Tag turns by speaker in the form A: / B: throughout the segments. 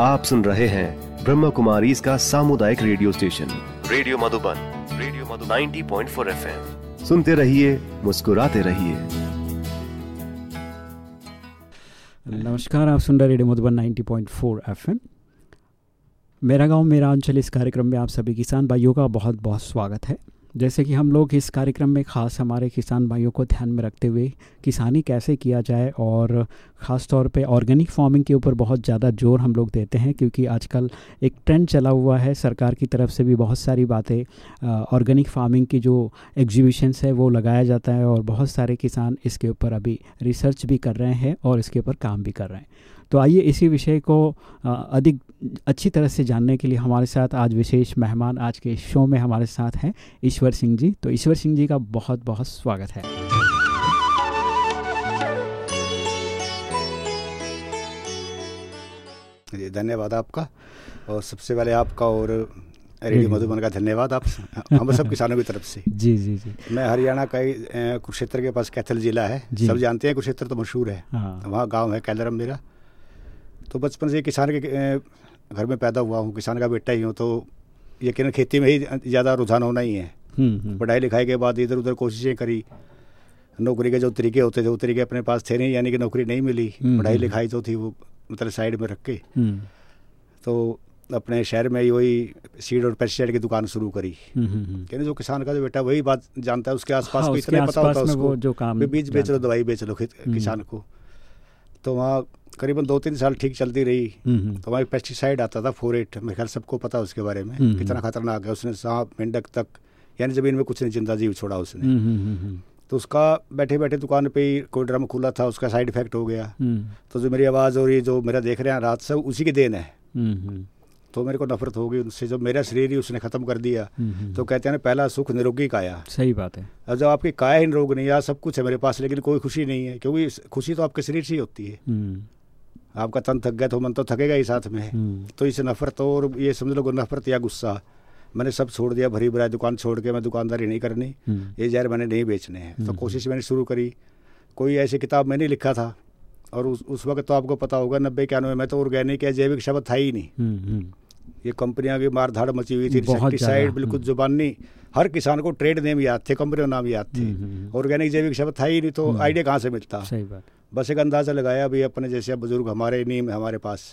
A: आप सुन रहे हैं ब्रह्म कुमारी इसका सामुदायिक radio station. Radio Madhuban radio Madhuban. 90.4 FM. सुनते रहिए मुस्कुराते रहिए।
B: नमस्कार आप सुन रहे रेडियो मधुबन 90.4 एफएम। मेरा गाँव मेरा अंचल इस कार्यक्रम में आप सभी किसान भाइयों का बहुत बहुत स्वागत है। जैसे कि हम लोग इस कार्यक्रम में ख़ास हमारे किसान भाइयों को ध्यान में रखते हुए किसानी कैसे किया जाए और ख़ास तौर पे ऑर्गेनिक फ़ार्मिंग के ऊपर बहुत ज़्यादा ज़ोर हम लोग देते हैं क्योंकि आजकल एक ट्रेंड चला हुआ है, सरकार की तरफ़ से भी बहुत सारी बातें ऑर्गेनिक फ़ार्मिंग की जो एग्जीबिशंस है वो लगाया जाता है और बहुत सारे किसान इसके ऊपर अभी रिसर्च भी कर रहे हैं और इसके ऊपर काम भी कर रहे हैं। तो आइए इसी विषय को अधिक अच्छी तरह से जानने के लिए हमारे साथ आज विशेष मेहमान आज के शो में हमारे साथ हैं ईश्वर सिंह जी। तो ईश्वर सिंह जी का बहुत बहुत स्वागत है।
C: जी धन्यवाद आपका। और सबसे पहले आपका और रेडियो मधुबन का धन्यवाद आप हम सब किसानों की तरफ़ से।
B: जी जी जी।
C: मैं हरियाणा का कुरुक्षेत्र के पास कैथल जिला है। सब जानते हैं कुरुक्षेत्र तो मशहूर है। हाँ। वहाँ गाँव है कैलरम मेरा। तो बचपन से किसान के घर में पैदा हुआ हूँ किसान का बेटा ही हूँ तो यकीन खेती में ही ज़्यादा रुझान होना ही है। हम्म, हम्म। पढ़ाई लिखाई के बाद इधर उधर कोशिशें करी। नौकरी के जो तरीके होते थे वो तरीके अपने पास थे नहीं यानी कि नौकरी नहीं मिली। हम्म, पढ़ाई लिखाई जो थी वो मतलब साइड में रख के। तो अपने शहर में ही वही सीड और पेस्टिसाइड की दुकान शुरू करी। कहने जो किसान का जो बेटा वही बात जानता है उसके आसपास
B: हाँ,
C: को इतना पता होता है उसको
B: जो काम
C: बीज बेच लो दवाई बेच लो किसान को। तो वहाँ करीबन दो तीन साल ठीक चलती रही। हम्म, हम्म। तो वहाँ एक पेस्टिसाइड आता था फोर एट मेरे ख्याल सबको पता उसके बारे में हम्म, कितना खतरनाक है उसने सांप मेंढक तक यानी ज़मीन में कुछ नहीं ज़िंदा जीव छोड़ा उसने। तो उसका बैठे बैठे दुकान पे ही कोई ड्रम खुला था उसका साइड इफ़ेक्ट हो गया। तो जो मेरी आवाज़ और ये जो मेरा देख रहे हैं रात सब उसी की देन है। तो मेरे को नफरत हो गई उनसे जब मेरा शरीर ही उसने खत्म कर दिया तो कहते हैं ना पहला सुख निरोगी काया
B: सही बात है।
C: अब जब आपकी काया ही निरोग नहीं है सब कुछ है मेरे पास लेकिन कोई खुशी नहीं है क्योंकि खुशी तो आपके शरीर से ही होती है। आपका तन थक गया तो मन तो थकेगा ही साथ में। तो इस नफरत और ये समझ लो नफरत या गुस्सा। मैंने सब छोड़ दिया भरी भरा दुकान छोड़ के मैं दुकानदारी नहीं करनी। ये जहर मैंने नहीं बेचने हैं। तो कोशिश मैंने शुरू करी। कोई ऐसी किताब मैंने लिखा था। और उस उस वक्त तो आपको पता होगा नब्बे इक्यानवे में तो ऑर्गेनिक या जैविक शब्द था ही नहीं। हम्म, हम्म। ये कंपनियाँ की मार धाड़ मची हुई थी इंसेक्टिसाइड बिल्कुल हम्म। जुबानी। हर किसान को ट्रेड नेम याद थे कंपनी नाम याद थे। ऑर्गेनिक जैविक शब्द था ही नहीं तो आइडिया कहाँ से मिलता?
B: सही बात।
C: बस एक अंदाज़ा लगाया भाई अपने जैसे बुज़ुर्ग हमारे नीम हमारे पास।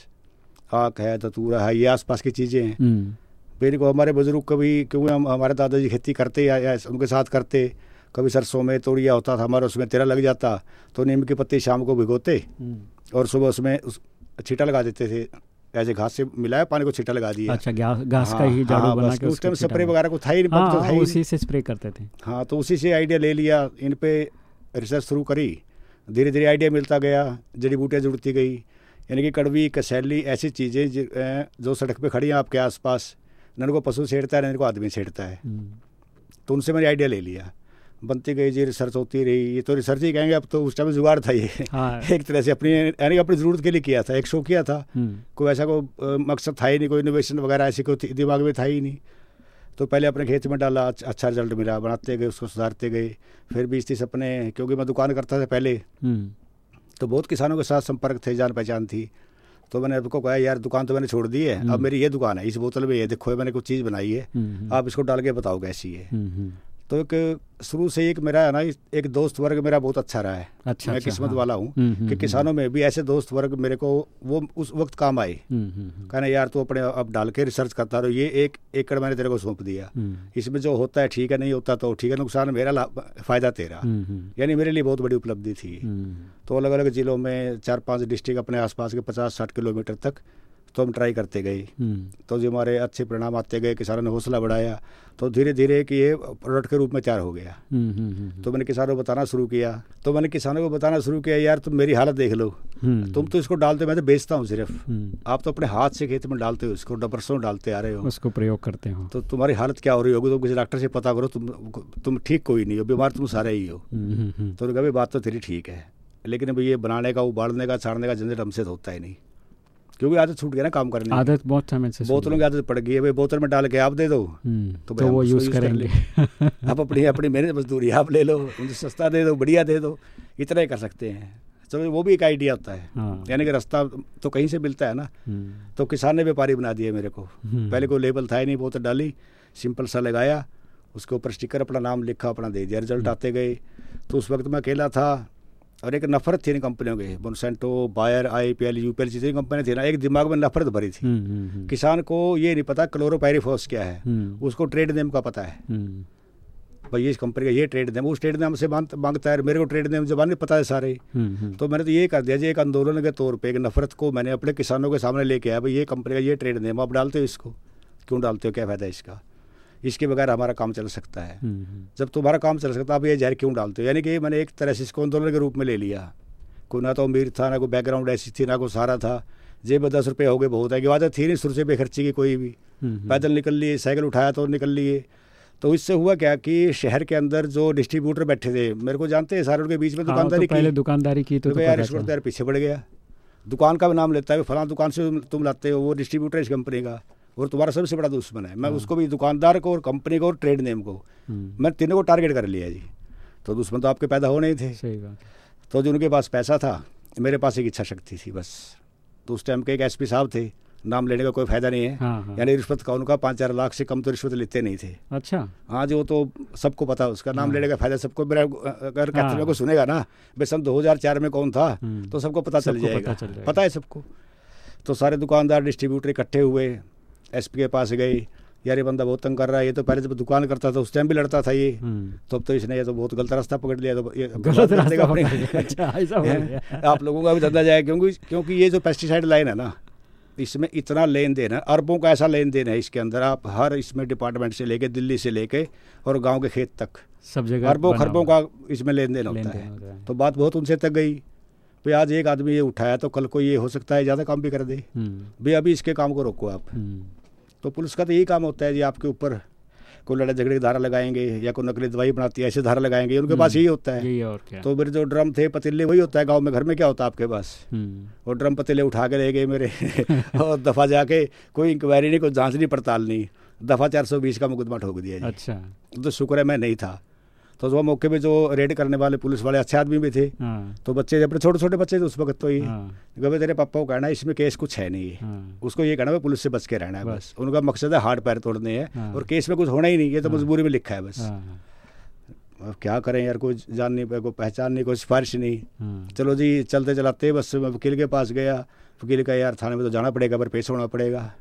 C: आक है ततूरा है ये आसपास की चीज़ें हैं। फिर को हमारे बुज़ुर्ग कभी क्योंकि हम हमारे दादाजी खेती करते या, या उनके साथ करते कभी सरसों में तोड़िया होता था हमारा उसमें तेरा लग जाता तो नीम के पत्ते शाम को भिगोते हम्म। और सुबह उसमें उस छीटा लगा देते थे। ऐसे घास से मिलाया पानी को छीटा लगा दिया।
B: अच्छा घास का ही झाड़ू हाँ, बना के
C: उस टाइम स्प्रे वगैरह को था ही
B: नहीं हाँ, तो था ही उसी से स्प्रे करते थे।
C: हाँ तो उसी से आइडिया ले लिया। इन पे रिसर्च शुरू करी। धीरे धीरे आइडिया मिलता गया। जड़ी बूटियाँ जुड़ती गई। यानी कि कड़वी कसैली ऐसी चीज़ें जो सड़क पर खड़ी हैं आपके आसपास। न को पशु छेड़ता है न को आदमी छेड़ता है। हम्म। तो उनसे मैंने आइडिया ले लिया। बनती गई जी रिसर्च होती रही। ये तो रिसर्च ही कहेंगे अब तो उस टाइम जुगाड़ था ये। हाँ। एक तरह से अपनी यानी अपनी ज़रूरत के लिए किया था एक शो किया था। हम्म। कोई ऐसा कोई मकसद था ही नहीं कोई इनोवेशन वगैरह ऐसी कोई दिमाग में था ही नहीं। तो पहले अपने खेत में डाला अच्छा रिज़ल्ट मिला बनाते गए उसको सुधारते गए। फिर बीस तीस अपने क्योंकि मैं दुकान करता था पहले हम्म। तो बहुत किसानों के साथ संपर्क थे जान पहचान थी। तो मैंने आपको कहा यार दुकान तो मैंने छोड़ दी है अब हम्म। मेरी ये दुकान है इस बोतल में ये देखो मैंने कुछ चीज़ बनाई है। आप इसको डाल के बताओ कैसी है? तो एक शुरू से एक मेरा ना एक दोस्त वर्ग मेरा बहुत अच्छा रहा है। अच्छा मैं अच्छा, किस्मत हाँ। वाला हूँ हम्म, हम्म, कि हम्म, किसानों में भी ऐसे दोस्त वर्ग मेरे को वो उस वक्त काम आए। कहना यार तू अपने अब डाल के रिसर्च करता रहो। ये एक एकड़ मैंने तेरे को सौंप दिया। इसमें जो होता है ठीक है नहीं होता तो ठीक है नुकसान मेरा फ़ायदा तेरा। यानी मेरे लिए बहुत बड़ी उपलब्धि थी। तो अलग अलग जिलों में चार पाँच डिस्ट्रिक्ट अपने आसपास के पचास साठ किलोमीटर तक तो हम ट्राई करते गए। हम्म। तो जो हमारे अच्छे परिणाम आते गए किसानों ने हौसला बढ़ाया तो धीरे धीरे कि ये प्रोडक्ट के रूप में तैयार हो गया। हम्म, हम्म, तो मैंने किसानों को बताना शुरू किया। तो मैंने किसानों को बताना शुरू किया यार तुम मेरी हालत देख लो। तुम तो इसको डालते मैं तो बेचता हूँ सिर्फ़। आप तो अपने हाथ से खेत में डालते हो इसको डबरसों डालते आ रहे हो।
B: उसको प्रयोग करते हो।
C: तो तुम्हारी हालत क्या हो रही होगी? तो किसी डॉक्टर से पता करो तुम तुम ठीक कोई नहीं हो बीमार तुम सारे ही हो। तो कभी बात तो तेरी ठीक है। लेकिन अभी ये बनाने का उबालने का छाड़ने का झंझट हमसे तो होता ही नहीं। क्योंकि आदत छूट गया ना काम करने
B: आदत बहुत समय से
C: बोतलों की आदत पड़ गई है भाई बोतल में डाल के आप दे दो।
B: हम्म, तो, तो वो यूज़ करेंगे।
C: आप अपनी अपनी मेहनत मजदूरी आप ले लो उनसे सस्ता दे दो बढ़िया दे दो इतना ही कर सकते हैं। चलो वो भी एक आइडिया होता है।
B: हाँ।
C: यानी कि रास्ता तो कहीं से मिलता है ना।
B: हम्म,
C: तो किसान ने व्यापारी बना दिया मेरे को।
B: हम्म।
C: पहले कोई लेबल था ही नहीं तो डाली सिंपल सा लगाया उसके ऊपर स्टिकर अपना नाम लिखा अपना दे दिया। रिज़ल्ट आते गए। तो उस वक्त मैं अकेला था और एक नफरत थी इन कंपनियों की। Monsanto Bayer I P L U P L जितनी कंपनियाँ थी ना एक दिमाग में नफरत भरी थी।
B: हम्म, हम्म, हम्म,
C: किसान को ये नहीं पता क्लोरोपायरिफॉस क्या है। उसको ट्रेड नेम का पता है। भाई ये इस कंपनी का ये ट्रेड नेम उस ट्रेड नेम से माँगता है मेरे को ट्रेड नेम जबान नहीं पता है सारे। तो मैंने तो ये कर दिया जी एक आंदोलन के तौर पर एक नफरत को मैंने अपने किसानों के सामने लेके आया भाई ये कंपनी का ये ट्रेड नेम आप डालते हो इसको। क्यों डालते हो क्या फ़ायदा इसका? इसके बगैर हमारा काम चल सकता है।
B: हम्म, हम्म,
C: जब तुम्हारा काम चल सकता है आप ये जहर क्यों डालते हो? यानी कि मैंने एक तरह से इसको आंदोलन के रूप में ले लिया। कोई ना तो अमीर था ना कोई बैकग्राउंड ऐसी थी ना कोई सारा था। जेब में दस रुपये हो गए बहुत है। कि बात थी नहीं शुरू से बेखर्ची की कोई भी।
B: हम्म,
C: पैदल निकल लिए साइकिल उठाया तो निकल लिए। तो इससे हुआ क्या कि शहर के अंदर जो डिस्ट्रीब्यूटर बैठे थे मेरे को जानते हैं सारे उनके बीच में
B: हाँ, तो
C: दुकानदारी की।
B: दुकानदारी की तो,
C: तो
B: तो
C: यार वक्त यार पीछे पड़ गया। दुकान का भी नाम लेता है फलां दुकान से तुम- लाते हो वो डिस्ट्रीब्यूटर इस कंपनी का। और तुम्हारा सबसे बड़ा दुश्मन है। मैं उसको भी दुकानदार को और कंपनी को और ट्रेड नेम को।
B: हम्म,
C: मैं तीनों को टारगेट कर लिया जी। तो दुश्मन तो आपके पैदा हो नहीं थे।
B: सही बात
C: तो जो उनके पास पैसा था मेरे पास एक इच्छा शक्ति थी बस। तो उस टाइम के एक एसपी साहब थे नाम लेने का कोई फ़ायदा नहीं है।
B: हाँ हाँ।
C: यानी रिश्वत का उनका पाँच चार लाख से कम तो रिश्वत लेते नहीं थे।
B: अच्छा।
C: हाँ जो तो सबको पता उसका नाम
B: हाँ।
C: लेने का फ़ायदा सबको मेरा अगर
B: हाँ।
C: कैथल में को सुनेगा ना भाई सन 2004 में कौन था
B: हम्म।
C: तो सबको पता चल जाएगा। पता है सबको। तो सारे दुकानदार डिस्ट्रीब्यूटर इकट्ठे हुए एसपी के पास गए यार ये बंदा बहुत तंग कर रहा है ये तो पहले जब दुकान करता था उस टाइम भी लड़ता था ये।
B: हम्म,
C: तो अब तो इसने ये तो बहुत गलत रास्ता पकड़ लिया तो ये
B: गलत रास्ता पकड़ अच्छा।
C: आप लोगों का भी धंधा जाए क्योंकि क्योंकि ये जो पेस्टिसाइड लाइन है ना इसमें इतना लेन देन है अरबों का ऐसा लेन देन है इसके अंदर आप हर इसमें डिपार्टमेंट से लेके दिल्ली से लेके और गाँव के खेत तक।
B: सब जगह
C: अरबों खरबों का इसमें लेन देन होता है। तो बात बहुत उनसे तक गई। भाई आज एक आदमी ये उठाया तो कल को ये हो सकता है ज़्यादा काम भी कर दे।
B: हम्म,
C: भाई अभी इसके काम को रोको आप।
B: हम्म,
C: तो पुलिस का तो यही काम होता है जी आपके ऊपर कोई लड़ाई झगड़े की धारा लगाएँगे या कोई नकली दवाई बनाती है ऐसे धारा लगाएँगे उनके पास यही होता है।
B: यही और क्या।
C: तो मेरे जो ड्रम थे पतीले वही होता है गाँव में। घर में क्या होता है आपके पास?
B: हम्म,
C: वो ड्रम पतीले उठा के ले गए मेरे। और दफ़ा जाके कोई इंक्वायरी नहीं कोई जाँच नहीं पड़ताल नहीं। दफ़ा चार सौ बीस का मुकदमा ठोक दिया
B: अच्छा।
C: तो शुक्र है मैं नहीं था। तो वो मौके पे जो रेड करने वाले पुलिस वाले अच्छे आदमी भी थे।
B: हाँ।
C: तो बच्चे अपने छोटे छोटे बच्चे थे उस वक्त तो ये।
B: हाँ।
C: कभी तेरे पापा को कहना है इसमें केस कुछ है नहीं। है।
B: हाँ
C: उसको ये कहना पुलिस से बच के रहना है
B: बस।
C: उनका मकसद है हाथ पैर तोड़ने हैं
B: हाँ।
C: और केस में कुछ होना ही नहीं ये तो
B: हाँ।
C: मजबूरी में लिखा है बस।
B: हाँ।
C: अब क्या करें यार कोई जान नहीं पाए कोई पहचान नहीं कोई सिफारिश नहीं।
B: हाँ।
C: चलो जी चलते चलाते बस मैं वकील के पास गया। वकील का यार थाने में तो जाना पड़ेगा पर पेश होना पड़ेगा।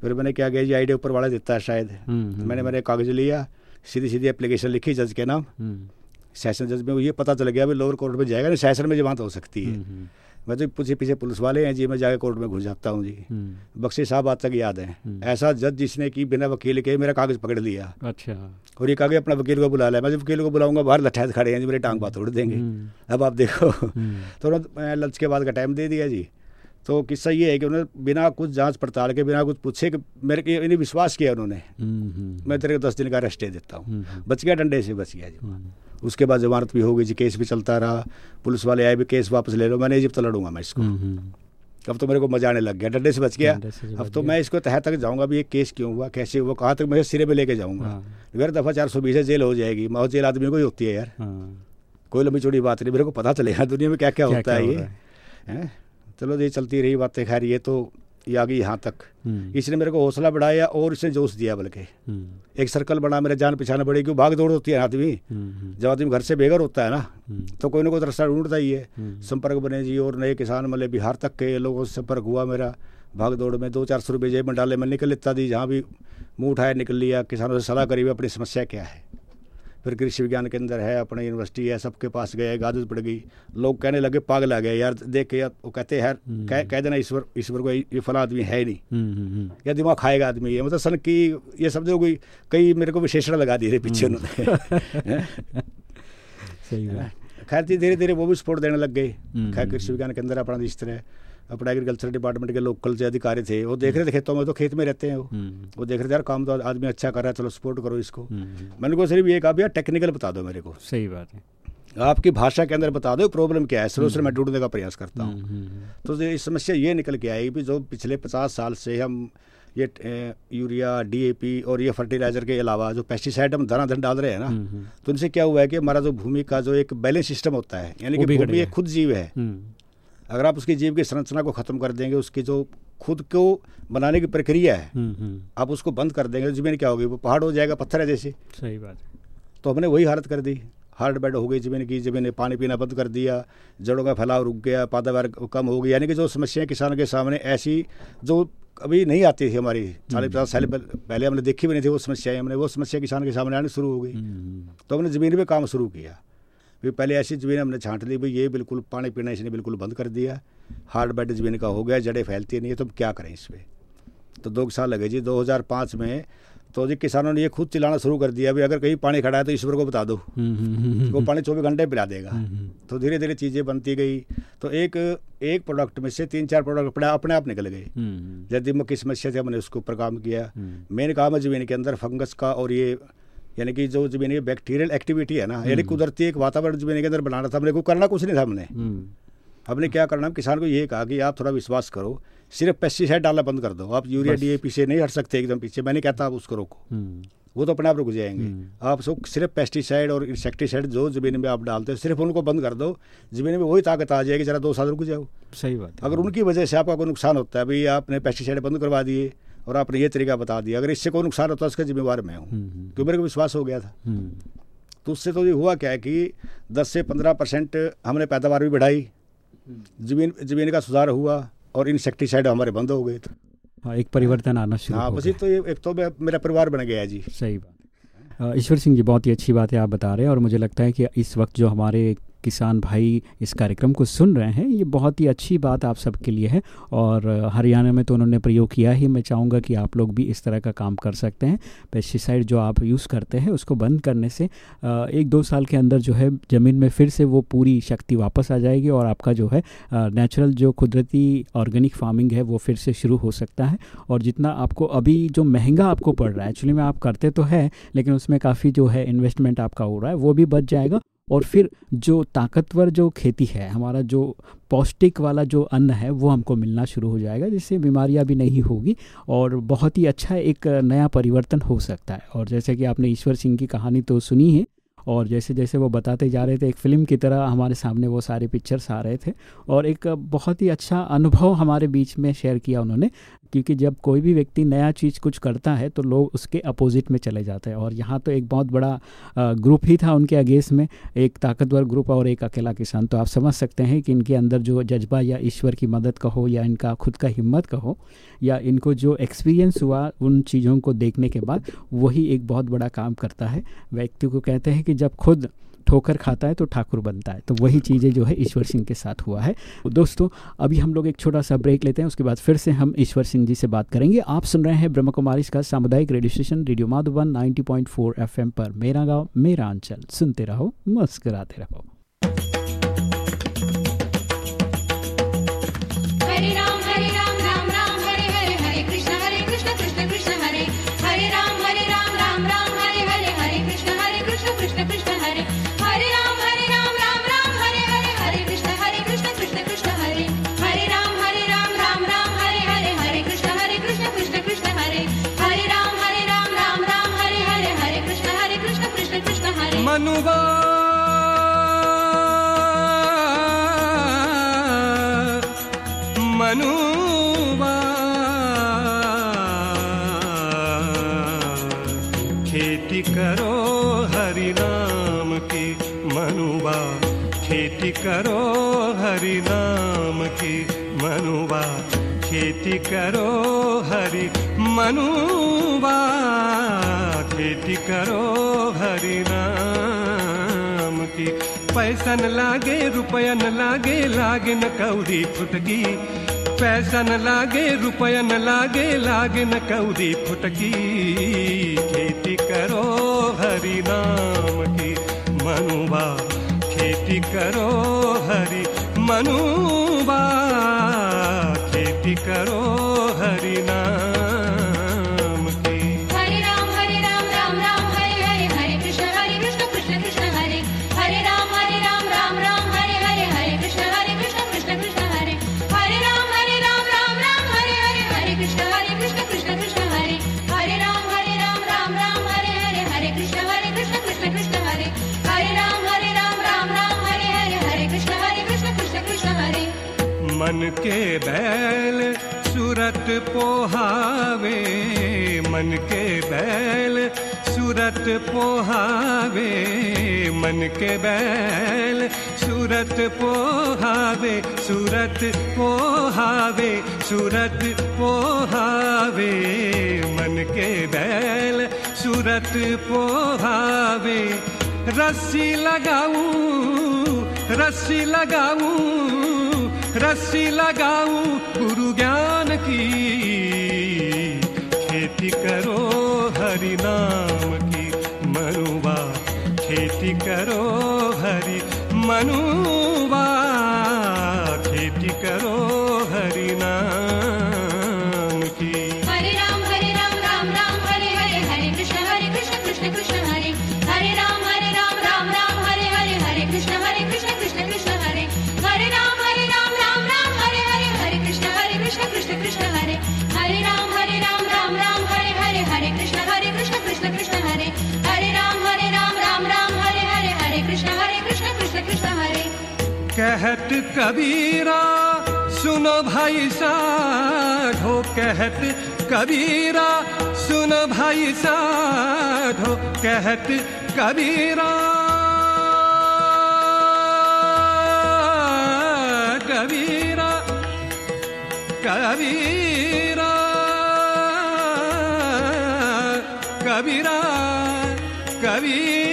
C: फिर मैंने क्या किया जी आईडी ऊपर वाला देता है शायद।
B: हम्म, हम्म,
C: मैंने मेरे कागज़ लिया। सीधी सीधी एप्लीकेशन लिखी जज के नाम।
B: हम्म,
C: सेशन जज में ये पता चल गया भाई लोअर कोर्ट में जाएगा ना सेशन में जमात हो सकती है।
B: हम्म, हम्म,
C: मैं तो पीछे पीछे पुलिस वाले हैं जी मैं जाके कोर्ट में घुस जाता हूँ जी।
B: हम्म,
C: बख्शी साहब आज तक याद है।
B: हम्म।
C: ऐसा जज जिसने की बिना वकील के मेरा कागज़ पकड़ लिया।
B: अच्छा।
C: और ये कागज़ अपना वकील को बुला लिया मैं जब वकील को बुलाऊँगा बाहर लठैत खड़े हैं जी मेरे टांग बात तोड़ देंगे।
B: हम्म,
C: अब आप देखो। तो लंच के बाद का टाइम दे दिया जी। तो किस्सा ये है कि उन्होंने बिना कुछ जाँच पड़ताल के बिना कुछ पूछे कि मेरे के इन्हें विश्वास किया उन्होंने।
B: हम्म, हम्म,
C: मैं तेरे को दस दिन का रेस्ट दे देता हूँ।
B: हम्म,
C: बच गया डंडे से बच गया जी। उसके बाद जमानत भी हो गई जी केस भी चलता रहा। पुलिस वाले आए भी केस वापस ले लो मैंने इजिप्त लड़ूँगा मैं इसको। अब तो मेरे को मज़ा आने लग गया डंडे से बच गया। अब तो मैं इसको तह तक जाऊँगा भी ये केस क्यों हुआ कैसे हुआ कहाँ तक मैं सिरे में लेके जाऊँगा।
B: हाँ,
C: अगर दफ़ा चार सौ बीस जेल हो जाएगी। मौत जेल आदमी को ही होती है यार।
B: हाँ,
C: कोई लंबी चौड़ी बात नहीं मेरे को पता चलेगा दुनिया में क्या क्या होता है ये।
B: है?
C: हैं? चलो ये चलती रही बातें खैर ये तो ये आ गई यहाँ तक।
B: हम्म,
C: इसने मेरे को हौसला बढ़ाया और इसने जोश दिया बल्कि।
B: हम्म,
C: एक सर्कल बना मेरे जान पहचान बढ़ी क्यों? भाग दौड़ होती है आदमी।
B: हम्म,
C: जब आदमी घर से बेघर होता है ना तो कोई ना कोई रास्ता ढूंढता ही है। संपर्क बने जी और नए किसान मतलब बिहार तक के लोगों से संपर्क हुआ मेरा। भाग दौड़ में दो चार सौ रुपये जेब में डाले मैं निकल लेता दी जहाँ भी मुँह उठाया निकल लिया। किसानों से सलाह करी हुई अपनी समस्या क्या है। फिर कृषि विज्ञान केंद्र है अपने यूनिवर्सिटी है सबके पास गए आदत पड़ गई। लोग कहने लगे पागल आ गए यार देख के यार वो कहते हैं यार
B: हम्म।
C: कह कह देना ईश्वर ईश्वर को ये फला आदमी है ही नहीं।
B: हम्म, हम्म,
C: या दिमाग खाएगा आदमी ये। मतलब सन की ये समझो कोई कई मेरे को विशेषण लगा दिए थे पीछे। उन्होंने।
B: सही
C: खैर धीरे धीरे वो भी सपोर्ट देने लग गए। खैर कृषि विज्ञान के अंदर अपना इस तरह अपना एग्रीकल्चर डिपार्टमेंट के लोकल जो अधिकारी थे वो देख रहे थे खेतों में तो खेत में रहते हैं वो।
B: हम्म,
C: वो देख रहे थे यार काम तो आदमी अच्छा कर रहा है चलो सपोर्ट करो इसको।
B: हम्म, हम्म,
C: मैंने को सिर्फ़ ये कहा भैया टेक्निकल बता दो मेरे को।
B: सही बात है।
C: आपकी भाषा के अंदर बता दो प्रॉब्लम क्या है? सोल्यूशन मैं ढूँढने का प्रयास करता हूँ। तो ये समस्या ये निकल के आई भी जो पिछले पचास साल से हम ये यूरिया डीएपी और ये फर्टिलाइज़र के अलावा जो पेस्टिसाइड हम धनाधन डाल रहे हैं ना तो इनसे क्या हुआ है कि हमारा जो भूमि का जो एक बैलेंस सिस्टम होता है यानी कि भूमि एक खुद जीव है अगर आप उसकी जीव की संरचना को खत्म कर देंगे उसकी जो खुद को बनाने की प्रक्रिया है आप उसको बंद कर देंगे ज़मीन क्या होगी वो पहाड़ हो जाएगा पत्थर है जैसे।
B: सही बात
C: तो हमने वही हालत कर दी। हार्ड बेड हो गई ज़मीन की ज़मीन ने पानी पीना बंद कर दिया जड़ों का फैलाव रुक गया पैदावार कम हो गई यानी कि जो समस्याएँ किसानों के सामने ऐसी जो अभी नहीं आती थी हमारी चालीस पचास साल पहले हमने देखी भी नहीं थी वो समस्याएँ हमने वो समस्या किसान के सामने आनी शुरू हो गई। तो हमने ज़मीन पर काम शुरू किया। फिर पहले ऐसी ज़मीन हमने छांट ली भाई ये बिल्कुल पानी पीना इसने बिल्कुल बंद कर दिया। हार्ड बेड ज़मीन का हो गया जड़ें फैलती नहीं है तो हम क्या करें इस पर तो दो साल लगे जी 2005 में तो जी किसानों ने ये खुद चिल्लाना शुरू कर दिया भी अगर कहीं पानी खड़ा है तो ईश्वर को बता दो। वो पानी चौबीस घंटे पिला देगा। तो धीरे धीरे चीज़ें बनती गई। तो एक एक प्रोडक्ट में से तीन चार प्रोडक्ट अपने आप निकल गए। यदि मुख्य समस्या थी हमने उसके ऊपर काम किया मेन काम है ज़मीन के अंदर फंगस का और ये यानी कि जो ज़मीन की बैक्टीरियल एक्टिविटी है ना यानी कुदरती एक वातावरण ज़मीन के अंदर बनाना था हमने को करना कुछ नहीं था हमने। हमने क्या करना किसान को ये कहा कि आप थोड़ा विश्वास करो सिर्फ़ पेस्टिसाइड डालना बंद कर दो आप यूरिया डीएपी से नहीं हट सकते एकदम पीछे मैंने कहता आप उसको रोको। हम्म। वो तो अपने आप रुक जाएँगे। हम्म। आप सब सिर्फ़ पेस्टिसाइड और इंसेक्टिसाइड जो ज़मीन में आप डालते हो सिर्फ़ उनको बंद कर दो ज़मीन में वही ताकत आ जाएगी जरा दो साल रुक जाओ।
B: सही बात
C: अगर उनकी वजह से आपका कोई नुकसान होता है भाई आपने पेस्टिसाइड बंद करवा दिए और आपने ये तरीका बता दिया अगर इससे कोई नुकसान होता है उसका जिम्मेवार मैं हूँ। हम्म, क्योंकि मेरे को विश्वास हो गया था। तो उससे तो ये हुआ क्या है कि दस से पंद्रह परसेंट हमने पैदावार भी बढ़ाई। ज़मीन ज़मीन का सुधार हुआ और इंसेक्टिसाइड हमारे बंद हो गए। थे
B: हाँ एक परिवर्तन आना शुरू
C: हाँ बस तो ये एक तो मेरा परिवार बन गया जी।
B: सही बात। ईश्वर सिंह जी बहुत ही अच्छी बात है आप बता रहे हैं और मुझे लगता है कि इस वक्त जो हमारे किसान भाई इस कार्यक्रम को सुन रहे हैं। ये बहुत ही अच्छी बात आप सबके लिए है और हरियाणा में तो उन्होंने प्रयोग किया ही। मैं चाहूँगा कि आप लोग भी इस तरह का काम कर सकते हैं। पेस्टिसाइड जो आप यूज़ करते हैं, उसको बंद करने से एक दो साल के अंदर जो है ज़मीन में फिर से वो पूरी शक्ति वापस आ जाएगी और आपका जो है नेचुरल जो कुदरती ऑर्गेनिक फ़ार्मिंग है, वो फिर से शुरू हो सकता है। और जितना आपको अभी जो महँगा आपको पड़ रहा है एक्चुअली में आप करते तो है, लेकिन उसमें काफ़ी जो है इन्वेस्टमेंट आपका हो रहा है, वो भी बच जाएगा। और फिर जो ताकतवर जो खेती है, हमारा जो पौष्टिक वाला जो अन्न है, वो हमको मिलना शुरू हो जाएगा, जिससे बीमारियाँ भी नहीं होगी और बहुत ही अच्छा एक नया परिवर्तन हो सकता है। और जैसे कि आपने ईश्वर सिंह की कहानी तो सुनी है, और जैसे जैसे वो बताते जा रहे थे, एक फ़िल्म की तरह हमारे सामने वो सारे पिक्चर्स आ रहे थे, और एक बहुत ही अच्छा अनुभव हमारे बीच में शेयर किया उन्होंने क्योंकि जब कोई भी व्यक्ति नया चीज़ कुछ करता है तो लोग उसके अपोजिट में चले जाते हैं। और यहाँ तो एक बहुत बड़ा ग्रुप ही था उनके अगेंस्ट में एक ताकतवर ग्रुप और एक अकेला किसान। तो आप समझ सकते हैं कि इनके अंदर जो जज्बा या ईश्वर की मदद का हो या इनका खुद का हिम्मत का हो या इनको जो एक्सपीरियंस हुआ उन चीज़ों को देखने के बाद वही एक बहुत बड़ा काम करता है। व्यक्ति को कहते हैं कि जब खुद ठोकर खाता है तो ठाकुर बनता है। तो वही चीज़ें जो है ईश्वर सिंह के साथ हुआ है। दोस्तों अभी हम लोग एक छोटा सा ब्रेक लेते हैं उसके बाद फिर से हम ईश्वर सिंह जी से बात करेंगे। आप सुन रहे हैं ब्रह्म कुमारी का सामुदायिक radio station, radio Madhuban 90.4 FM पर। मेरा गाँव, मेरा अंचल। सुनते रहो, मुस्कराते रहो।
D: खेती करो हरि नाम की खेती करो हरि नाम की मनुबा खेती करो हरि मनुबा खेती करो हरि नाम पैसा न लागे, रुपया न लागे लागे न कौड़ी फुटकी। पैसा न लागे, रुपया न लागे लागे न कौड़ी फुटकी। खेती करो हरि नाम की मनुबा खेती करो हरि मनुबा खेती करो मन के बैल सूरत पोहावे। मन के बैल सूरत पोहावे। मन के बैल सूरत पोहावे। सूरत पोहावे। सूरत पोहावे। मन के बैल सूरत पोहावे। रस्सी लगाऊँ रस्सी लगाऊँ। रस्सी लगाऊँ गुरु ज्ञान की। खेती करो हरि नाम की। मनुवा खेती करो हरि मनुबा कहत कबीरा, सुनो भाई साधो कहत कबीरा, सुनो भाई साधो कहत कबीरा। कबीरा कबीरा कबीरा कबीरा।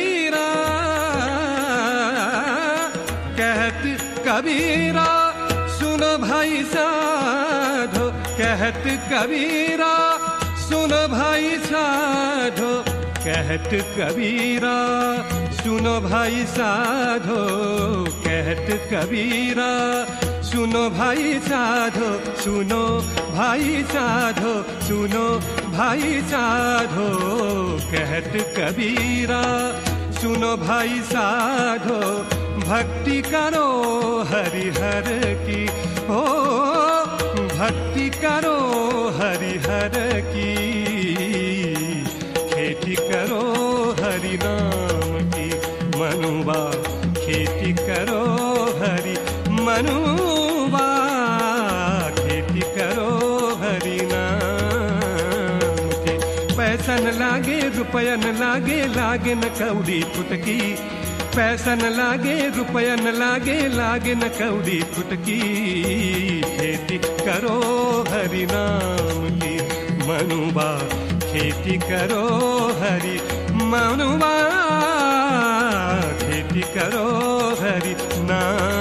D: कहत कबीरा, सुनो भाई साधो। कहत कबीरा, सुनो भाई साधो। कहत कबीरा, सुनो भाई साधो। सुनो भाई साधो, सुनो भाई साधो। कहत कबीरा, सुनो भाई साधो। भक्ति करो हरिहर की। हो भक्ति करो हरिहर की। खेती करो हरि नाम की। मनुबा खेती करो हरि मनुबा खेती करो लागे, रुपयन लागे लागे न कौड़ी फुटकी पैसन लागे, रुपयन लागे लागे न कौड़ी फुटकी। खेती करो हरि नाम की मनुबा खेती करो हरि मनुबा खेती करो हरि नाम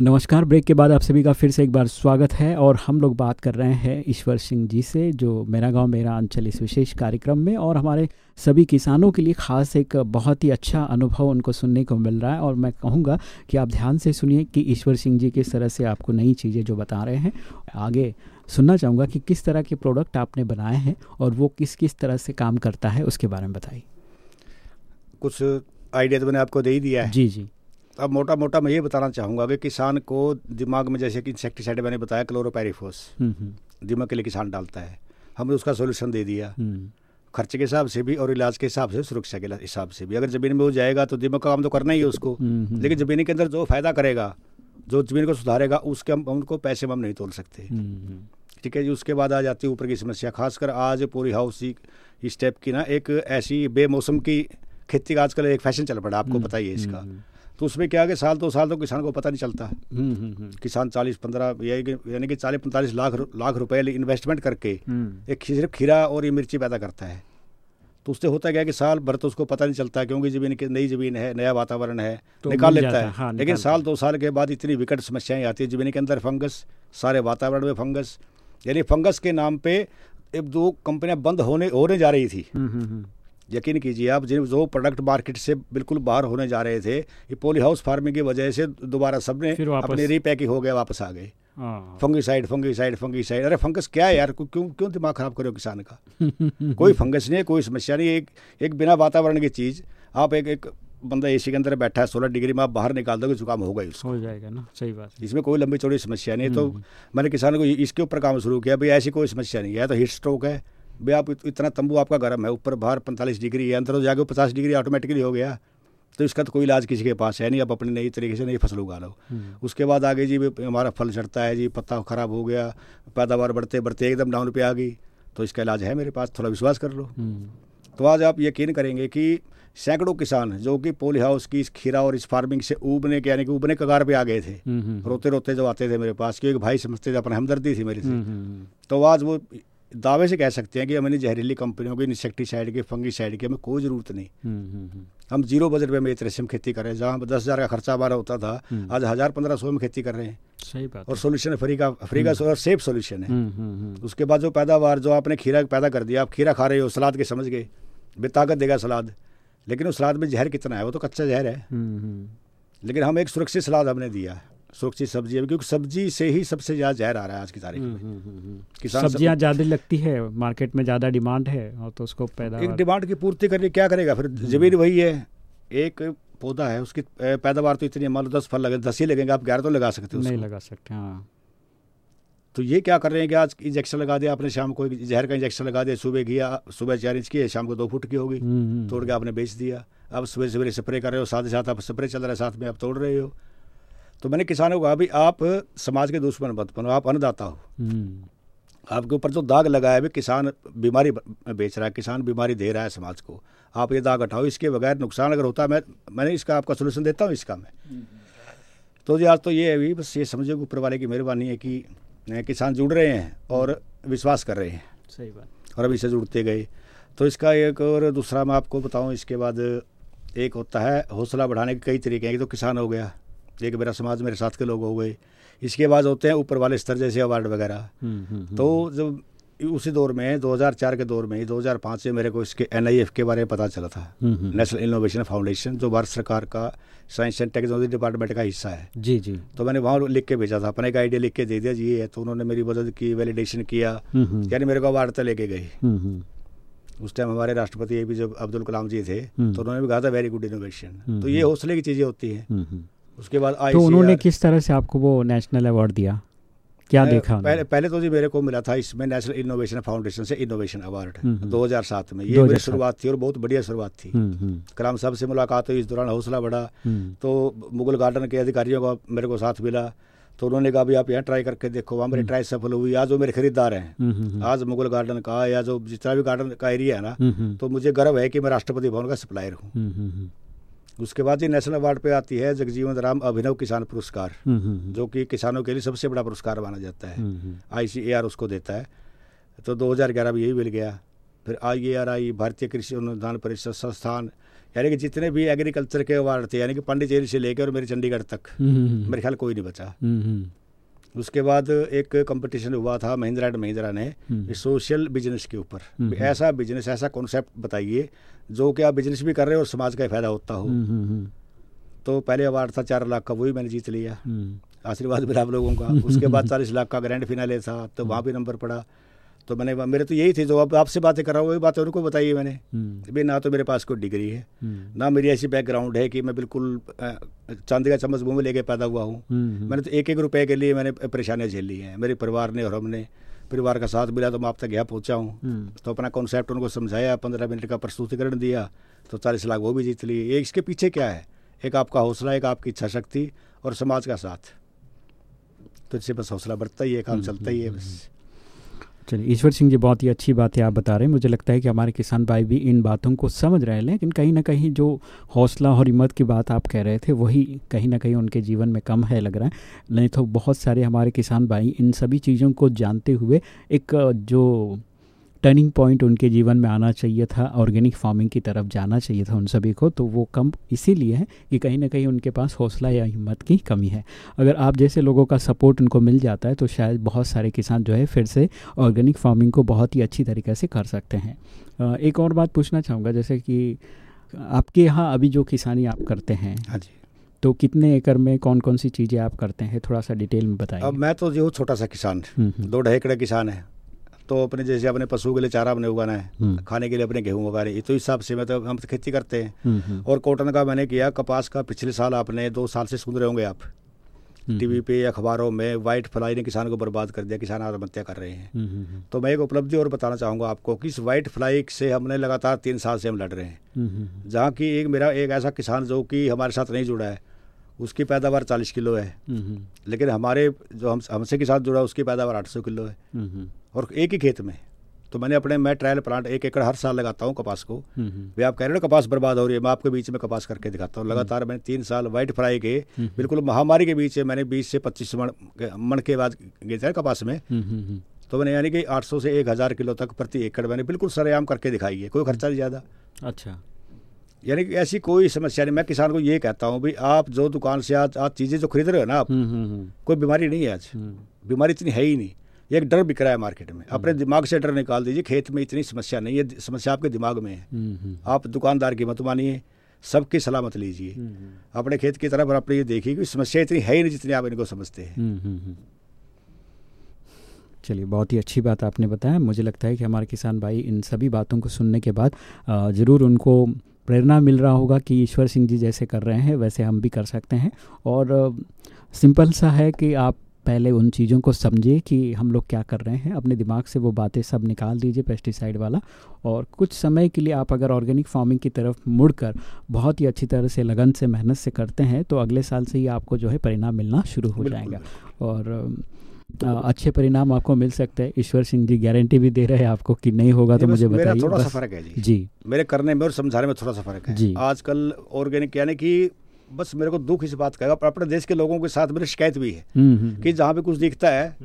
B: नमस्कार ब्रेक के बाद आप सभी का फिर से एक बार स्वागत है और हम लोग बात कर रहे हैं ईश्वर सिंह जी से जो मेरा गाँव मेरा अंचल इस विशेष कार्यक्रम में और हमारे सभी किसानों के लिए खास एक बहुत ही अच्छा अनुभव उनको सुनने को मिल रहा है और मैं कहूँगा कि आप ध्यान से सुनिए कि ईश्वर सिंह जी किस तरह से आपको नई चीज़ें जो बता रहे हैं आगे सुनना चाहूँगा कि किस तरह के प्रोडक्ट आपने बनाए हैं और वो किस किस तरह से काम करता है उसके बारे में बताइए।
C: कुछ आइडिया तो मैंने आपको दे ही दिया है।
B: जी जी।
C: अब मोटा मोटा मैं ये बताना चाहूँगा कि किसान को दिमाग में जैसे कि इंसेक्टिसाइड मैंने बताया क्लोरोपैरिफोस
B: हम्म हम्म।
C: दिमाग के लिए किसान डालता है। हमने उसका सोल्यूशन दे दिया।
B: हम्म।
C: खर्चे के हिसाब से भी और इलाज के हिसाब से सुरक्षा के हिसाब से भी। अगर ज़मीन में हो जाएगा तो दिमाग का काम तो करना ही है उसको। लेकिन ज़मीन के अंदर जो फ़ायदा करेगा जो ज़मीन को सुधारेगा उसके हम उनको पैसे में हम नहीं तोल सकते। ठीक है जी उसके बाद आ जाती है ऊपर की समस्या। खासकर आज पूरी हाउस इस टाइप की ना एक ऐसी बेमौसम की खेती का आजकल एक फ़ैशन चल पड़ा आपको पता ही है इसका। तो उसमें क्या है कि साल दो साल तो किसान को पता नहीं चलता।
B: हम्म, हम्म, हम्म।
C: किसान चालीस पंद्रह यानी कि चालीस पैंतालीस लाख लाख रुपए इन्वेस्टमेंट करके। एक सिर्फ़ खीरा और ये मिर्ची पैदा करता है। तो उससे होता क्या है कि साल भर तो उसको पता नहीं चलता क्योंकि ज़मीन की नई ज़मीन है नया वातावरण है
B: तो
C: निकाल लेता है।
B: है, हाँ,
C: लेकिन साल दो साल के बाद इतनी विकट समस्याएँ आती है ज़मीन के अंदर फंगस सारे वातावरण में फंगस यानी फंगस के नाम पे दो कंपनियाँ बंद होने होने जा रही थी। यकीन कीजिए आप जिन जो प्रोडक्ट मार्केट से बिल्कुल बाहर होने जा रहे थे ये पोली हाउस फ़ार्मिंग की वजह से दोबारा सबने
B: वापस-
C: रीपैकिंग हो गया वापस आ गए। फंगिसाइड फंगिसाइड फंगिसाइड अरे फंगस क्या है यार? क्यों क्यों दिमाग खराब करो किसान का? कोई फंगस नहीं है कोई समस्या नहीं। एक एक बिना वातावरण की चीज़ आप एक एक बंदा एसी के अंदर बैठा है सोलह डिग्री में आप बाहर निकाल दोगे जुकाम होगा ही उसको।
B: हो जाएगा ना सही बात है।
C: इसमें कोई लंबी चौड़ी समस्या नहीं है।
B: हम्म।
C: तो मैंने किसानों को इसके ऊपर काम शुरू किया भाई ऐसी कोई समस्या नहीं है। तो हीट स्ट्रोक है भाई आप इतना तंबू आपका गर्म है ऊपर बाहर पैंतालीस डिग्री है अंदर तो जाके पचास डिग्री ऑटोमेटिकली हो गया। तो इसका तो कोई इलाज किसी के पास है नहीं आप अपने नई तरीके से नई फ़सल उगा लो
B: हम्म,
C: उसके बाद आगे जी हमारा फल चढ़ता है जी पत्ता खराब हो गया पैदावार बढ़ते बढ़ते एकदम डाउन पे आ गई। तो इसका इलाज है मेरे पास थोड़ा विश्वास कर लो।
B: हम्म,
C: तो आज आप यकीन करेंगे कि सैकड़ों किसान जो कि पोली हाउस की इस खीरा और इस फ़ार्मिंग से उबने के यानी कि उबने कगार पे आ गए थे
B: हम्म,
C: रोते रोते जब आते थे मेरे पास क्योंकि भाई समझते थे अपने हमदर्दी थी मेरे से। तो आज वो दावे से कह सकते हैं कि हमें जहरीली कंपनियों की इंसेक्टिसाइड की फंगिसाइड की हमें कोई ज़रूरत नहीं।
B: हम्म, हम्म, हम्म,
C: हम ज़ीरो बजट मेरे रेशम खेती कर रहे हैं जहाँ दस हज़ार का खर्चा हमारा होता था। आज हज़ार पंद्रह सौ में खेती कर रहे हैं।
B: सही बात
C: और सोल्यूशन फ्री का फ्री का और सेफ़ सोल्यूशन है। उसके बाद जो पैदावार जो आपने खीरा पैदा कर दिया आप खीरा खा रहे हो सलाद के समझ गए बेताकत देगा सलाद। लेकिन उस सलाद में जहर कितना है? वो तो कच्चा जहर है। लेकिन हम एक सुरक्षित सलाद हमने दिया। है सुरक्षित सब्ज़ी है क्योंकि सब्ज़ी से ही सबसे ज़्यादा जहर आ रहा है आज की तारीख
B: हम्म,
C: में।
B: हम्म, हम्म।
C: किसान सब-
B: सब्ज़ियाँ ज़्यादा लगती है मार्केट में ज़्यादा डिमांड है और तो उसको
C: पैदा
B: एक
C: डिमांड की पूर्ति करके क्या करेगा? फिर ज़मीन वही है एक पौधा है उसकी पैदावार तो इतनी मान लो दस फल लगे दस ही लगेंगे आप ग्यारह तो लगा सकते हो
B: नहीं लगा सकते हाँ।
C: तो ये क्या कर रहे हैं कि आज इंजेक्शन लगा दिया आपने शाम को जहर का इंजेक्शन लगा दिया सुबह किया सुबह चार इंच की शाम को दो फुट की होगी तोड़ के आपने बेच दिया। अब सुबह सवेरे स्प्रे कर रहे हो साथ ही साथ आप स्प्रे चल रहा है साथ में आप तोड़ रहे हो। तो मैंने किसानों को कहा भाई आप समाज के दुश्मन मत बनो आप अन्नदाता हो।
B: हम्म,
C: आपके ऊपर जो दाग लगा है भाई किसान बीमारी बेच रहा है किसान बीमारी दे रहा है समाज को। आप ये दाग हटाओ इसके बगैर नुकसान अगर होता है मैं मैंने इसका आपका सोल्यूशन देता हूँ इसका मैं। तो जी आज तो ये है भी बस ये समझो कि ऊपर वाले की मेहरबानी है कि किसान जुड़ रहे हैं और विश्वास कर रहे हैं।
B: सही बात।
C: और अभी से जुड़ते गए। तो इसका एक और दूसरा मैं आपको बताऊँ इसके बाद एक होता है हौसला बढ़ाने के कई तरीके हैं। एक तो किसान हो गया एक मेरा समाज मेरे साथ के लोग हो गए। इसके बाद होते हैं ऊपर वाले स्तर जैसे अवार्ड वगैरह।
B: हम्म, हम्म, हम्म,
C: तो जब उसी दौर में 2004 के दौर में 2005 से मेरे को इसके एनआईएफ के बारे में पता चला था। नेशनल इनोवेशन फाउंडेशन जो भारत सरकार का साइंस एंड टेक्नोलॉजी डिपार्टमेंट का हिस्सा है।
B: जी जी।
C: तो मैंने वहाँ लिख के भेजा था अपने एक आइडिया लिख के दे दिया जी है। तो उन्होंने मेरी मदद की वैलिडेशन किया। यानी मेरे को अवार्ड तक लेके गए। उस टाइम हमारे राष्ट्रपति ए पी जे अब्दुल कलाम जी थे। तो उन्होंने भी कहा था वेरी गुड इनोवेशन तो ये। हौसले की चीज़ें होती हैं। उसके बाद आई
B: तो उन्होंने किस तरह से आपको वो नेशनल अवार्ड दिया? क्या देखा
C: पहले पहले तो जी मेरे को मिला था इसमें नेशनल इनोवेशन फाउंडेशन से इनोवेशन अवार्ड
B: हम्म, हम्म।
C: 2007 में। ये मेरी शुरुआत थी और बहुत बढ़िया शुरुआत थी।
B: हम्म, हम्म,
C: कलाम साहब से मुलाकात हुई इस दौरान हौसला बढ़ा।
B: हम्म,
C: तो मुगल गार्डन के अधिकारियों का मेरे को साथ मिला। तो उन्होंने कहा भी आप यहाँ ट्राई करके देखो वहाँ मेरी ट्राई सफल हुई। आज वो मेरे खरीदार हैं। आज मुगल गार्डन का या जो जितना भी गार्डन का एरिया है ना तो मुझे गर्व है कि मैं राष्ट्रपति भवन का सप्लायर हूँ। उसके बाद ये नेशनल अवार्ड पे आती है जगजीवन राम अभिनव किसान पुरस्कार
B: हम्म, हम्म,
C: जो कि किसानों के लिए सबसे बड़ा पुरस्कार माना जाता है।
B: हम्म, हम्म,
C: आईसीएआर उसको देता है। तो 2011 में यही मिल गया। फिर आई भारतीय कृषि अनुदान परिषद संस्थान यानी कि जितने भी एग्रीकल्चर के अवार्ड थे यानी कि पांडिचेरी से लेकर और मेरे चंडीगढ़ तक
B: हम्म, हम्म,
C: मेरे ख्याल कोई नहीं बचा।
B: हम्म, हम्म,
C: उसके बाद एक कंपटीशन हुआ था महिंद्रा एंड महिंद्रा ने
B: हम्म।
C: सोशल बिज़नेस के ऊपर।
B: हम्म।
C: ऐसा बिज़नेस ऐसा कॉन्सेप्ट बताइए जो कि आप बिज़नेस भी कर रहे हो और समाज का फ़ायदा होता हो।
B: हम्म, हम्म, हम्म,
C: तो पहले अवार्ड था चार लाख का वही मैंने जीत लिया।
B: हम्म,
C: आशीर्वाद मिला आप लोगों का। उसके बाद चालीस लाख का ग्रैंड फिनाले था तो वहाँ भी नंबर पड़ा। तो मैंने मेरे तो यही थी जो अब आपसे बातें कर रहा हूँ वही बातें उनको बताइए मैंने। भाई ना तो मेरे पास कोई डिग्री है
B: हम्म,
C: ना मेरी ऐसी बैकग्राउंड है कि मैं बिल्कुल चांदी का चम्मच मुँह में लेके पैदा हुआ हूँ।
B: हम्म,
C: मैंने तो एक एक रुपए के लिए मैंने परेशानियाँ झेली हैं मेरे परिवार ने और हमने परिवार का साथ मिला तो मैं आप तक यहाँ पहुँचा हूँ।
B: हम्म,
C: तो अपना कॉन्सेप्ट उनको समझाया पंद्रह मिनट का प्रस्तुतिकरण दिया तो चालीस लाख वो भी जीत लिए। ये इसके पीछे क्या है? एक आपका हौसला एक आपकी इच्छा शक्ति और समाज का साथ। तो इससे बस हौसला बढ़ता ही है काम चलता ही है बस।
B: चलिए, ईश्वर सिंह जी, बहुत ही अच्छी बात है आप बता रहे हैं। मुझे लगता है कि हमारे किसान भाई भी इन बातों को समझ रहे हैं, लेकिन कहीं ना कहीं जो हौसला और हिम्मत की बात आप कह रहे थे, वही कहीं ना कहीं उनके जीवन में कम है लग रहा है। नहीं तो बहुत सारे हमारे किसान भाई इन सभी चीज़ों को जानते हुए एक जो टर्निंग पॉइंट उनके जीवन में आना चाहिए था ऑर्गेनिक फ़ार्मिंग की तरफ़ जाना चाहिए था उन सभी को तो वो कम इसीलिए है कि कहीं ना कहीं उनके पास हौसला या हिम्मत की कमी है। अगर आप जैसे लोगों का सपोर्ट उनको मिल जाता है तो शायद बहुत सारे किसान जो है फिर से ऑर्गेनिक फ़ार्मिंग को बहुत ही अच्छी तरीके से कर सकते हैं। एक और बात पूछना चाहूँगा जैसे कि आपके यहाँ अभी जो किसानी आप करते हैं
C: हाँ जी।
B: तो कितने एकड़ में कौन कौन सी चीज़ें आप करते हैं थोड़ा सा डिटेल में बताइए।
C: अब मैं तो जो छोटा सा किसान
B: हम्म, हम्म,
C: दो ढाई एकड़ किसान है। तो अपने जैसे अपने पशु के लिए चारा अपने उगाना है
B: हम्म।
C: खाने के लिए अपने गेहूँ उगा रहे तो इस हिसाब से मैं तो हम खेती करते हैं।
B: हम्म, हम्म,
C: और कॉटन का मैंने किया कपास का पिछले साल आपने दो साल से सुन रहे होंगे आप। टीवी पे अखबारों में वाइट फ्लाई ने किसान को बर्बाद कर दिया किसान आत्महत्या कर रहे हैं। तो मैं एक उपलब्धि और बताना चाहूँगा आपको कि इस वाइट फ्लाई से हमने लगातार तीन साल से हम लड़ रहे हैं। जहाँ की एक मेरा एक ऐसा किसान जो कि हमारे साथ नहीं जुड़ा है उसकी पैदावार चालीस किलो है।
B: हम्म, हम्म,
C: लेकिन हमारे जो हम हमसे के साथ जुड़ा उसकी पैदावार आठ सौ किलो है।
B: हम्म,
C: और एक ही खेत में। तो मैंने अपने मैं ट्रायल प्लांट एक एकड़ हर साल लगाता हूँ कपास को। वे आप कह रहे हो कपास बर्बाद हो रही है मैं आपके बीच में कपास करके दिखाता हूँ। लगातार मैंने तीन साल वाइट फ्राई के बिल्कुल महामारी के बीच में मैंने बीस से पच्चीस मण मण के बाद गए थे कपास में। तो मैंने यानी कि 800 से 1000 किलो तक प्रति एकड़ मैंने बिल्कुल सरेआम करके दिखाई है। कोई खर्चा नहीं ज़्यादा।
B: अच्छा।
C: यानी कि ऐसी कोई समस्या नहीं। मैं किसान को ये कहता हूँ भाई आप जो दुकान से आज आज चीज़ें जो खरीद रहे हो ना आप
B: हम्म, हम्म, हम्म,
C: कोई बीमारी नहीं है आज। बीमारी इतनी है ही नहीं। एक डर बिक रहा है मार्केट में। अपने दिमाग से डर निकाल दीजिए खेत में इतनी समस्या नहीं है समस्या आपके दिमाग में है। आप दुकानदार की मत मानिए सबकी सलाह मत लीजिए अपने खेत की तरफ़ अपने ये देखिए कि समस्या इतनी है ही नहीं जितनी आप इनको समझते हैं।
B: चलिए बहुत ही अच्छी बात आपने बताया। मुझे लगता है कि हमारे किसान भाई इन सभी बातों को सुनने के बाद ज़रूर उनको प्रेरणा मिल रहा होगा कि ईश्वर सिंह जी जैसे कर रहे हैं वैसे हम भी कर सकते हैं। और सिंपल सा है कि आप पहले उन चीज़ों को समझिए कि हम लोग क्या कर रहे हैं। अपने दिमाग से वो बातें सब निकाल दीजिए पेस्टिसाइड वाला। और कुछ समय के लिए आप अगर ऑर्गेनिक फ़ार्मिंग की तरफ़ मुड़कर बहुत ही अच्छी तरह से लगन से मेहनत से करते हैं तो अगले साल से ही आपको जो है परिणाम मिलना शुरू हो जाएगा। और अच्छे परिणाम आपको मिल सकते हैं। ईश्वर सिंह जी गारंटी भी दे रहे हैं आपको कि नहीं होगा तो मुझे
C: मेरा
B: बताइए
C: थोड़ा सा फ़र्क है जी।
B: जी।
C: मेरे करने में और समझाने में थोड़ा सा फ़र्क है।
B: जी।
C: आजकल ऑर्गेनिक यानी कि बस मेरे को दुख इस बात का है। अपने देश के लोगों के साथ मेरी शिकायत भी है
B: हम्म, हम्म,
C: कि जहाँ पे कुछ दिखता है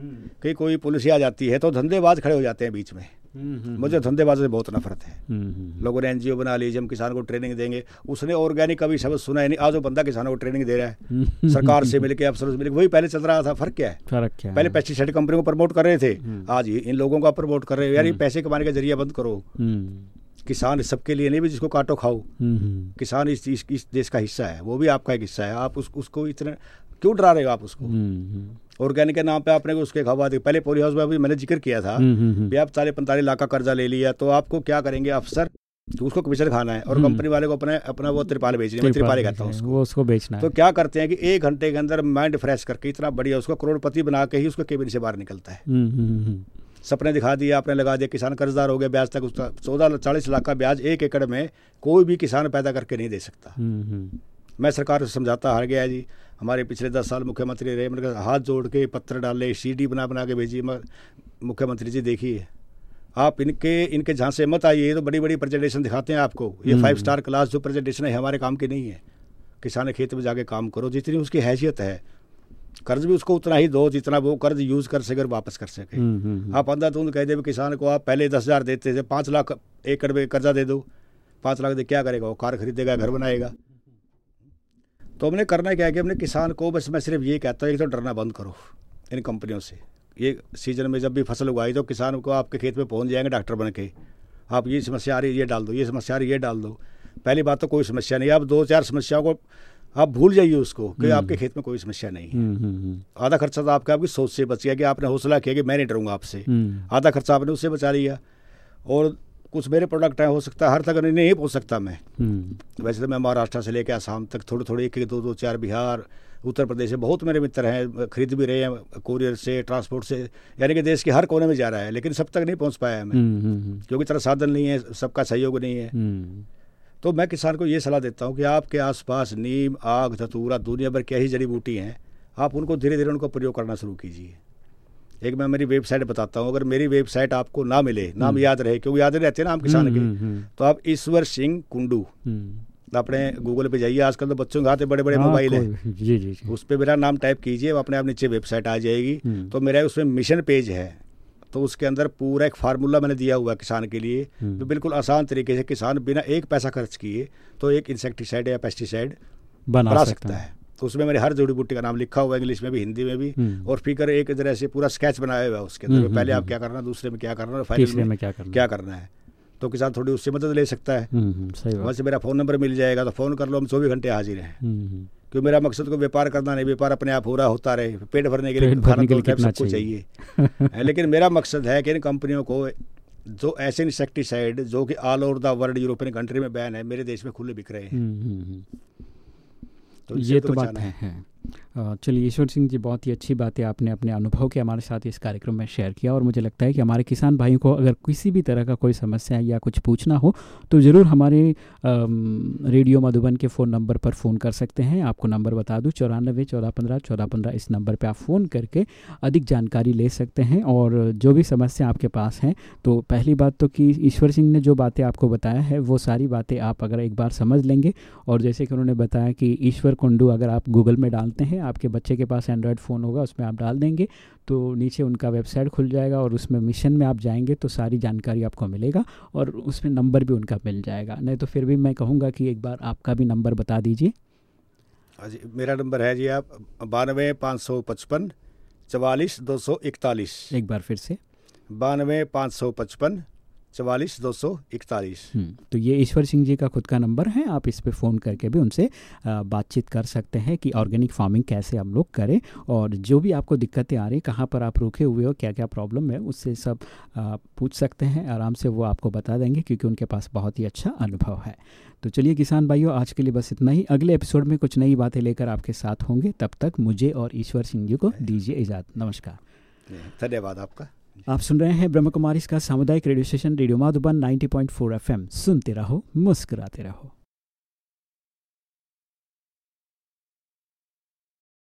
C: कि कोई पुलिस आ जाती है तो धंधेबाज खड़े हो जाते हैं बीच में।
B: हम्म, हम्म,
C: मुझे धंधेबाज से बहुत नफरत है।
B: हम्म, हम्म,
C: लोगों ने एनजीओ बना लीजिए हम किसान को ट्रेनिंग देंगे। उसने ऑर्गेनिक कभी शब्द सुना ही नहीं। आज वो बंदा किसानों को ट्रेनिंग दे रहा है।
B: हम्म,
C: सरकार से मिलकर अफसरों से मिलके वही पहले चल रहा था फ़र्क क्या है?
B: फ़र्क क्या है?
C: पहले पेस्टिसाइड कंपनी को प्रमोट कर रहे थे
B: हम्म।
C: आज इन लोगों का प्रमोट कर रहे हो। यार ये पैसे कमाने का ज़रिया बंद करो।
B: हम्म,
C: किसान सबके लिए नहीं भी जिसको काटो खाओ।
B: हम्म, हम्म,
C: किसान इस, इस, इस देश का हिस्सा है वो भी आपका एक हिस्सा है। आप उस, उसको इतने क्यों डरा रहे हो आप उसको?
B: हम्म, हम्म,
C: ऑर्गेनिक के नाम पे आपने उसके खवा दे पहले पोली हाउस में अभी मैंने ज़िक्र किया था
B: हम्म, हम्म,
C: भी आप चालीस पैंतालीस लाख का कर्जा ले लिया तो आपको क्या करेंगे अफसर? तो उसको कमीशन खाना है और
B: हम्म।
C: कंपनी वाले को अपने अपना वो त्रिपाल बेचनी है त्रिपाल कहता हूँ उसको।
B: वो उसको बेचना
C: तो क्या करते हैं कि एक घंटे के अंदर माइंड फ्रेश करके इतना बढ़िया उसको करोड़पति बना के ही उसको केबिन से बाहर निकलता है।
B: हम्म, हम्म, हम्म,
C: सपने दिखा दिया आपने लगा दिया किसान कर्जदार हो गया ब्याज तक उसका चौदह चालीस लाख का ब्याज एक एकड़ में कोई भी किसान पैदा करके नहीं दे सकता।
B: हम्म, हम्म,
C: मैं सरकार से समझाता हार गया जी। हमारे पिछले दस साल मुख्यमंत्री रहे मैंने हाथ जोड़ के पत्र डाले सीडी बना बना के भेजिए मुख्यमंत्री जी देखिए। आप इनके इनके जहाँ से मत आइए ये तो बड़ी बड़ी प्रेजेंटेशन दिखाते हैं आपको। ये फाइव स्टार क्लास जो प्रेजेंटेशन है हमारे काम की नहीं है। किसान खेत में जाके काम करो जितनी उसकी हैसियत है। कर्ज भी उसको उतना ही दो जितना वो कर्ज यूज़ कर सके और वापस कर सके।
B: आप हम्म,
C: आप कह दे किसान को आप पहले दस हज़ार देते थे पाँच लाख एकड़ में कर्जा दे दो। पाँच लाख दे क्या करेगा वो? कार खरीदेगा घर बनाएगा। तो हमने करना क्या है कि हमने किसान को बस मैं सिर्फ़ ये कहता हूँ एक तो डरना बंद करो इन कंपनियों से। ये सीज़न में जब भी फ़सल उगाई तो किसान को आपके खेत में पहुँच जाएँगे डॉक्टर बन के। आप ये समस्या आ रही है ये डाल दो ये समस्या आ रही है ये डाल दो। पहली बात तो कोई समस्या नहीं आप दो चार समस्याओं को आप भूल जाइए उसको कि आपके खेत में कोई समस्या नहीं है।
B: हम्म, हम्म, हम्म,
C: आधा खर्चा तो आपका आपकी सोच से बच गया कि आपने हौसला किया कि मैं नहीं डरूँगा आपसे।
B: हम्म,
C: आधा खर्चा आपने उससे बचा लिया। और कुछ मेरे प्रोडक्ट हैं हो सकता है हर तक नहीं नहीं पहुँच सकता मैं।
B: हम्म,
C: वैसे तो मैं महाराष्ट्र से लेकर आसाम तक थोड़े थोड़े एक एक दो दो चार बिहार उत्तर प्रदेश से बहुत मेरे मित्र हैं खरीद भी रहे हैं कोरियर से ट्रांसपोर्ट से यानी कि देश के हर कोने में जा रहा है लेकिन सब तक नहीं पहुँच पाया है मैं।
B: हम्म, हम्म,
C: क्योंकि तरह साधन नहीं है सबका सहयोग नहीं है। तो मैं किसान को ये सलाह देता हूँ कि आपके आसपास नीम आग धतूरा दुनिया भर क्या ही जड़ी बूटी हैं आप उनको धीरे धीरे उनको प्रयोग करना शुरू कीजिए। एक मैं मेरी वेबसाइट बताता हूँ अगर मेरी वेबसाइट आपको ना मिले नाम याद रहे क्योंकि याद रहते हैं ना हम किसान
B: हम्म,
C: के
B: हम्म, हम्म,
C: तो आप ईश्वर सिंह कुंडू।
B: हम्म,
C: अपने गूगल पे जाइए आजकल तो बच्चों के हाथ बड़े बड़े
B: हाँ,
C: मोबाइल हैं।
B: जी जी
C: उस पर मेरा नाम टाइप कीजिए अपने आप नीचे वेबसाइट आ जाएगी।
B: हम्म।
C: तो मेरा उसमें मिशन पेज है तो उसके अंदर पूरा एक फार्मूला मैंने दिया हुआ है किसान के लिए
B: हम्म।
C: तो बिल्कुल आसान तरीके से किसान बिना एक पैसा खर्च किए तो एक इंसेक्टिसाइड या पेस्टिसाइड
B: बना, सकता
C: है। तो उसमें मैंने हर जड़ी बूटी का नाम लिखा हुआ है इंग्लिश में भी हिंदी में भी
B: हम्म।
C: और फिगर एक तरह से पूरा स्केच बनाया हुआ है उसके
B: हम्म,
C: अंदर पहले
B: हम्म,
C: आप क्या करना दूसरे में क्या करना और फाइनल
B: में क्या करना
C: क्या करना है। तो किसान थोड़ी उससे मदद ले सकता है।
B: हम्म, हम्म,
C: वैसे मेरा फ़ोन नंबर मिल जाएगा तो फ़ोन कर लो हम चौबीस घंटे हाजिर हैं।
B: हम्म, हम्म,
C: क्योंकि मेरा मकसद को व्यापार करना नहीं व्यापार अपने आप हो रहा होता रहे पेट भरने के लिए खाना
B: के लिए
C: तो
B: कितना
C: सबको
B: चाहिए?
C: लेकिन मेरा मकसद है कि इन कंपनियों को जो ऐसे इंसेक्टिसाइड जो कि all over the world European country में बैन है मेरे देश में खुले बिक रहे हैं।
B: हम्म, हम्म, हम्म।
C: तो
B: ये तो बात है, है। चलिए ईश्वर सिंह जी, बहुत ही अच्छी बात आपने अपने अनुभव के हमारे साथ इस कार्यक्रम में शेयर किया और मुझे लगता है कि हमारे किसान भाइयों को अगर किसी भी तरह का कोई समस्या या कुछ पूछना हो तो ज़रूर हमारे रेडियो मधुबन के फ़ोन नंबर पर फ़ोन कर सकते हैं। आपको नंबर बता दूँ चौरानबे चौदह पंद्रह चौदह पंद्रह इस नंबर पर आप फ़ोन करके अधिक जानकारी ले सकते हैं और जो भी समस्या आपके पास हैं तो पहली बात तो कि ईश्वर सिंह ने जो बातें आपको बताया है, वो सारी बातें आप अगर एक बार समझ लेंगे और जैसे कि उन्होंने बताया कि ईश्वर कुंडू अगर आप गूगल में डालते हैं आपके बच्चे के पास एंड्रॉयड फ़ोन होगा उसमें आप डाल देंगे तो नीचे उनका वेबसाइट खुल जाएगा और उसमें मिशन में आप जाएँगे तो सारी जानकारी आपको मिलेगा और उसमें नंबर भी उनका मिल जाएगा। नहीं तो फिर भी मैं कहूँगा कि एक बार आपका भी नंबर बता दीजिए।
C: हाँ जी मेरा नंबर है जी आप बानवे पाँच सौ पचपन चवालीस दो सौ इकतालीस।
B: एक बार फिर से।
C: बानवे पाँच सौ पचपन चवालीस दो सौ इकतालीस।
B: हम्म, तो ये ईश्वर सिंह जी का खुद का नंबर है आप इस पे फ़ोन करके भी उनसे बातचीत कर सकते हैं कि ऑर्गेनिक फ़ार्मिंग कैसे हम लोग करें और जो भी आपको दिक्कतें आ रही कहाँ पर आप रुके हुए हो क्या क्या प्रॉब्लम है उससे सब पूछ सकते हैं आराम से वो आपको बता देंगे क्योंकि उनके पास बहुत ही अच्छा अनुभव है। तो चलिए किसान भाइयों आज के लिए बस इतना ही। अगले एपिसोड में कुछ नई बातें लेकर आपके साथ होंगे। तब तक मुझे और ईश्वर सिंह जी को दीजिए इजाज़त। नमस्कार।
C: धन्यवाद आपका।
B: आप सुन रहे हैं ब्रह्म कुमारी का सामुदायिक radio station, radio Madhuban 90.4 FM. सुनते रहो, मुस्कुराते रहो।